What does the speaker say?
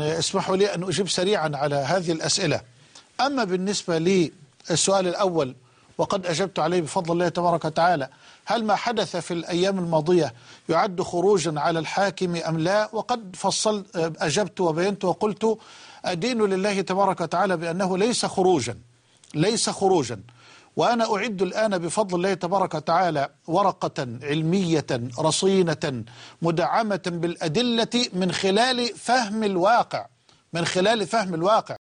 اسمحوا لي أن أجيب سريعا على هذه الأسئلة. أما بالنسبة للسؤال الأول وقد أجبت عليه بفضل الله تبارك وتعالى هل ما حدث في الأيام الماضية يعد خروجا على الحاكم أم لا؟ وقد فصلت أجبت وبينت وقلت أدين لله تبارك وتعالى بأنه ليس خروجا ليس خروجا. وأنا أعد الآن بفضل الله تبارك وتعالى ورقة علمية رصينة مدعمة بالأدلة من خلال فهم الواقع من خلال فهم الواقع.